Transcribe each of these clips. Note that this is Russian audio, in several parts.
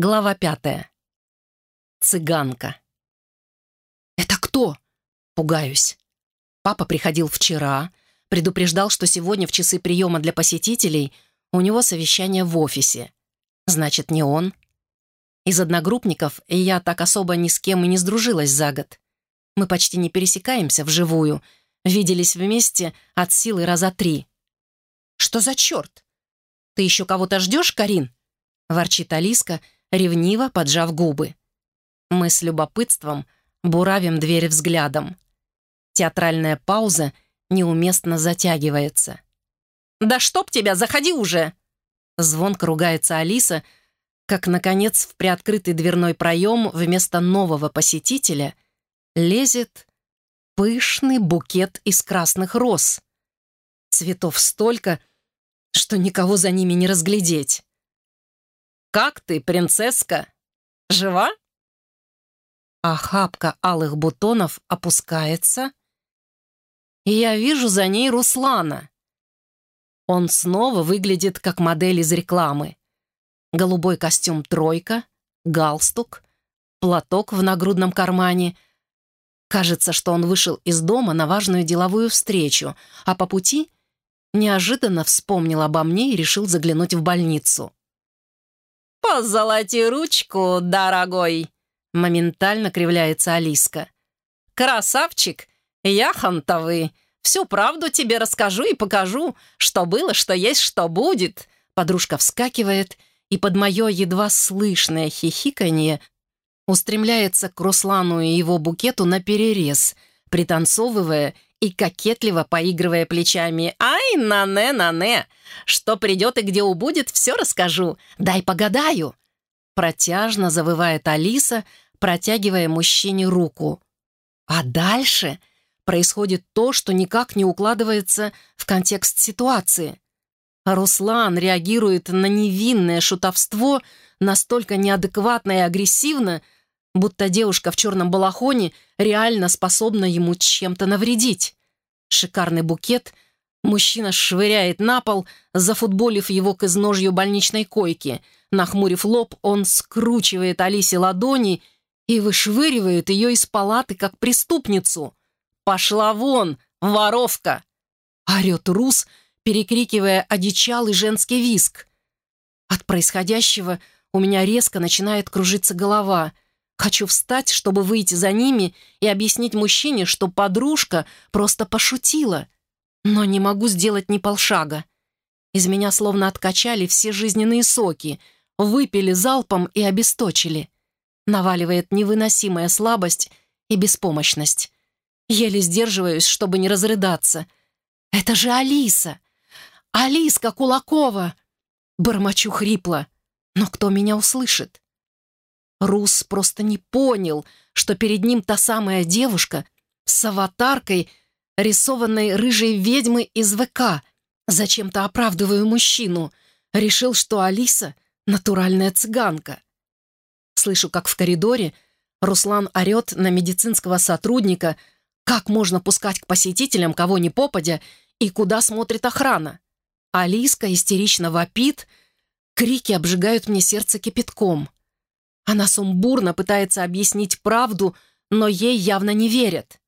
Глава пятая. Цыганка. «Это кто?» Пугаюсь. Папа приходил вчера, предупреждал, что сегодня в часы приема для посетителей у него совещание в офисе. Значит, не он. Из одногруппников я так особо ни с кем и не сдружилась за год. Мы почти не пересекаемся вживую, виделись вместе от силы раза три. «Что за черт? Ты еще кого-то ждешь, Карин?» — ворчит Алиска, ревниво поджав губы. Мы с любопытством буравим дверь взглядом. Театральная пауза неуместно затягивается. «Да чтоб тебя, заходи уже!» Звонко ругается Алиса, как, наконец, в приоткрытый дверной проем вместо нового посетителя лезет пышный букет из красных роз. Цветов столько, что никого за ними не разглядеть. «Как ты, принцесска? Жива?» Охапка алых бутонов опускается, и я вижу за ней Руслана. Он снова выглядит как модель из рекламы. Голубой костюм «тройка», галстук, платок в нагрудном кармане. Кажется, что он вышел из дома на важную деловую встречу, а по пути неожиданно вспомнил обо мне и решил заглянуть в больницу. «Позолоти ручку, дорогой!» Моментально кривляется Алиска. «Красавчик! Я хантовый! Всю правду тебе расскажу и покажу, что было, что есть, что будет!» Подружка вскакивает и под мое едва слышное хихиканье устремляется к Руслану и его букету на перерез, пританцовывая и кокетливо поигрывая плечами. «Ай, на-не, Что придет и где убудет, все расскажу. Дай погадаю!» Протяжно завывает Алиса, протягивая мужчине руку. А дальше происходит то, что никак не укладывается в контекст ситуации. Руслан реагирует на невинное шутовство настолько неадекватно и агрессивно, будто девушка в черном балахоне реально способна ему чем-то навредить. Шикарный букет мужчина швыряет на пол, зафутболив его к изножью больничной койки. Нахмурив лоб, он скручивает Алисе ладони и вышвыривает ее из палаты как преступницу. «Пошла вон, воровка!» орет Рус, перекрикивая одичалый женский виск. От происходящего у меня резко начинает кружиться голова — Хочу встать, чтобы выйти за ними и объяснить мужчине, что подружка просто пошутила. Но не могу сделать ни полшага. Из меня словно откачали все жизненные соки, выпили залпом и обесточили. Наваливает невыносимая слабость и беспомощность. Еле сдерживаюсь, чтобы не разрыдаться. «Это же Алиса! Алиска Кулакова!» Бормочу хрипло. «Но кто меня услышит?» Рус просто не понял, что перед ним та самая девушка с аватаркой, рисованной рыжей ведьмы из ВК. Зачем-то оправдываю мужчину. Решил, что Алиса — натуральная цыганка. Слышу, как в коридоре Руслан орет на медицинского сотрудника, как можно пускать к посетителям кого ни попадя и куда смотрит охрана. Алиска истерично вопит, крики обжигают мне сердце кипятком. Она сумбурно пытается объяснить правду, но ей явно не верят.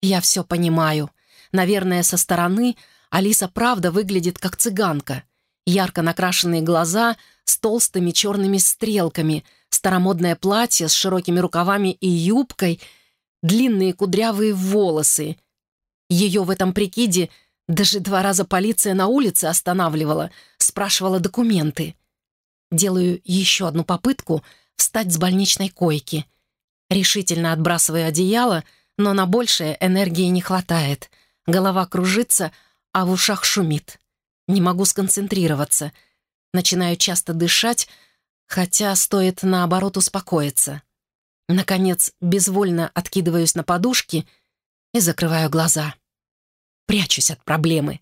Я все понимаю. Наверное, со стороны Алиса правда выглядит как цыганка. Ярко накрашенные глаза с толстыми черными стрелками, старомодное платье с широкими рукавами и юбкой, длинные кудрявые волосы. Ее в этом прикиде даже два раза полиция на улице останавливала, спрашивала документы. Делаю еще одну попытку — встать с больничной койки. Решительно отбрасываю одеяло, но на большее энергии не хватает. Голова кружится, а в ушах шумит. Не могу сконцентрироваться. Начинаю часто дышать, хотя стоит, наоборот, успокоиться. Наконец, безвольно откидываюсь на подушки и закрываю глаза. Прячусь от проблемы.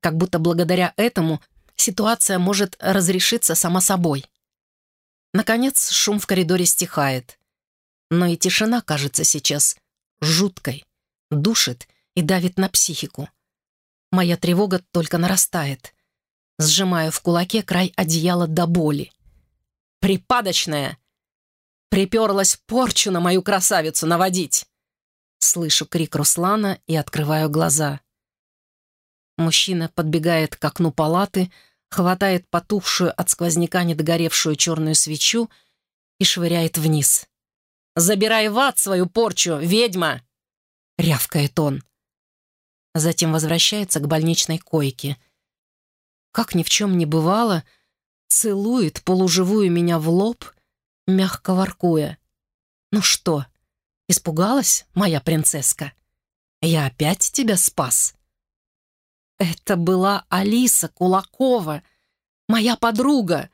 Как будто благодаря этому ситуация может разрешиться сама собой. Наконец шум в коридоре стихает. Но и тишина кажется сейчас жуткой, душит и давит на психику. Моя тревога только нарастает. Сжимаю в кулаке край одеяла до боли. Припадочная! Приперлась порчу на мою красавицу наводить!» Слышу крик Руслана и открываю глаза. Мужчина подбегает к окну палаты, хватает потухшую от сквозняка недогоревшую черную свечу и швыряет вниз. «Забирай в ад свою порчу, ведьма!» — рявкает он. Затем возвращается к больничной койке. Как ни в чем не бывало, целует полуживую меня в лоб, мягко воркуя. «Ну что, испугалась, моя принцесска? Я опять тебя спас?» «Это была Алиса Кулакова, моя подруга!»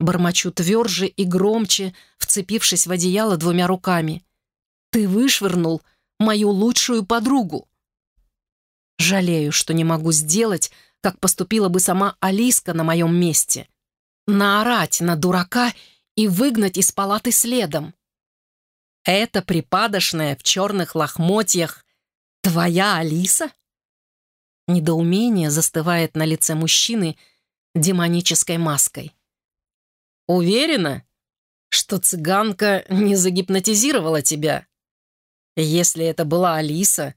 Бормочу тверже и громче, вцепившись в одеяло двумя руками. «Ты вышвырнул мою лучшую подругу!» Жалею, что не могу сделать, как поступила бы сама Алиска на моем месте. Наорать на дурака и выгнать из палаты следом. Это припадочная в черных лохмотьях твоя Алиса? Недоумение застывает на лице мужчины демонической маской. Уверена, что цыганка не загипнотизировала тебя? Если это была Алиса,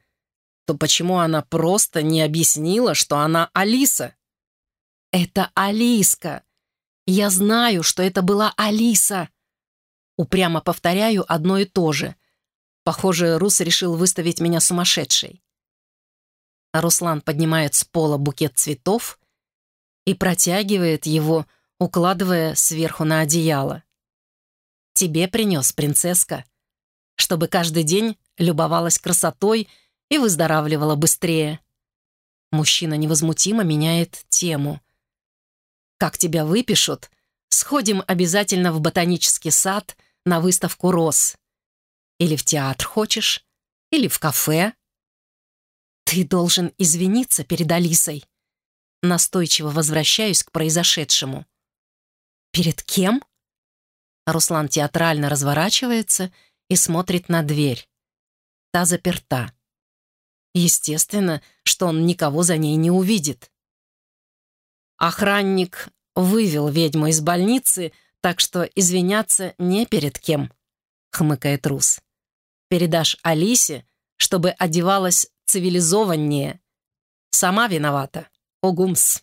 то почему она просто не объяснила, что она Алиса? Это Алиска. Я знаю, что это была Алиса. Упрямо повторяю одно и то же. Похоже, Рус решил выставить меня сумасшедшей. Руслан поднимает с пола букет цветов и протягивает его, укладывая сверху на одеяло. «Тебе принес, принцесска, чтобы каждый день любовалась красотой и выздоравливала быстрее». Мужчина невозмутимо меняет тему. «Как тебя выпишут, сходим обязательно в ботанический сад на выставку роз. Или в театр хочешь, или в кафе, «Ты должен извиниться перед Алисой». Настойчиво возвращаюсь к произошедшему. «Перед кем?» Руслан театрально разворачивается и смотрит на дверь. Та заперта. Естественно, что он никого за ней не увидит. Охранник вывел ведьму из больницы, так что извиняться не перед кем, хмыкает Рус. Передашь Алисе, чтобы одевалась цивилизованнее. Сама виновата. Огумс.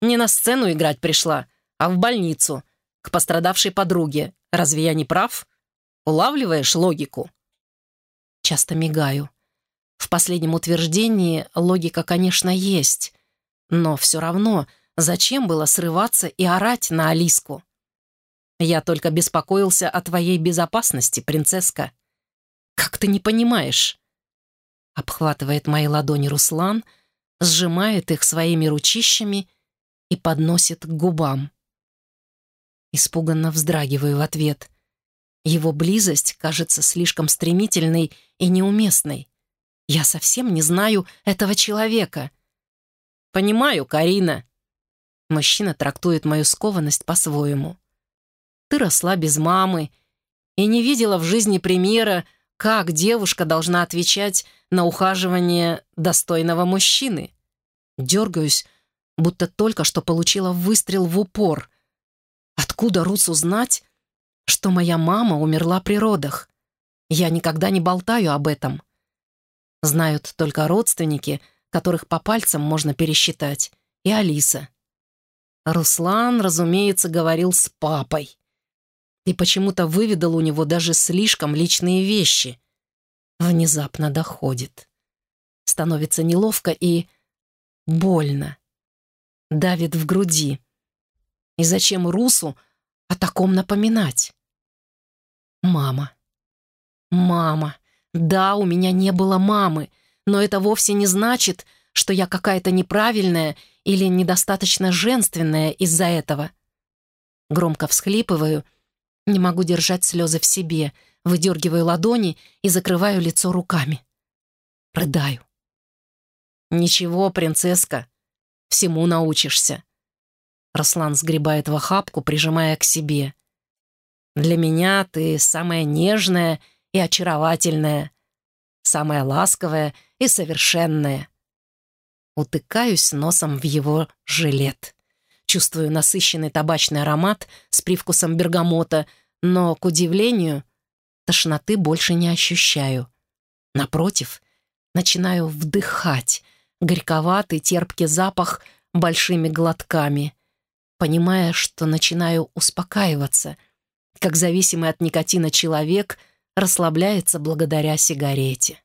Не на сцену играть пришла, а в больницу, к пострадавшей подруге. Разве я не прав? Улавливаешь логику? Часто мигаю. В последнем утверждении логика, конечно, есть. Но все равно, зачем было срываться и орать на Алиску? Я только беспокоился о твоей безопасности, принцесска. Как ты не понимаешь? Обхватывает мои ладони Руслан, сжимает их своими ручищами и подносит к губам. Испуганно вздрагиваю в ответ. Его близость кажется слишком стремительной и неуместной. Я совсем не знаю этого человека. «Понимаю, Карина». Мужчина трактует мою скованность по-своему. «Ты росла без мамы и не видела в жизни примера, как девушка должна отвечать на ухаживание достойного мужчины? Дергаюсь, будто только что получила выстрел в упор. Откуда Рус узнать, что моя мама умерла при родах? Я никогда не болтаю об этом. Знают только родственники, которых по пальцам можно пересчитать, и Алиса. Руслан, разумеется, говорил с папой и почему-то выведал у него даже слишком личные вещи. Внезапно доходит. Становится неловко и больно. Давит в груди. И зачем Русу о таком напоминать? Мама. Мама. Да, у меня не было мамы, но это вовсе не значит, что я какая-то неправильная или недостаточно женственная из-за этого. Громко всхлипываю — не могу держать слезы в себе, выдергиваю ладони и закрываю лицо руками. Рыдаю. «Ничего, принцесска, всему научишься». Руслан сгребает в охапку, прижимая к себе. «Для меня ты самая нежная и очаровательная, самая ласковая и совершенная». Утыкаюсь носом в его жилет. Чувствую насыщенный табачный аромат с привкусом бергамота, но, к удивлению, тошноты больше не ощущаю. Напротив, начинаю вдыхать горьковатый терпкий запах большими глотками, понимая, что начинаю успокаиваться, как зависимый от никотина человек расслабляется благодаря сигарете.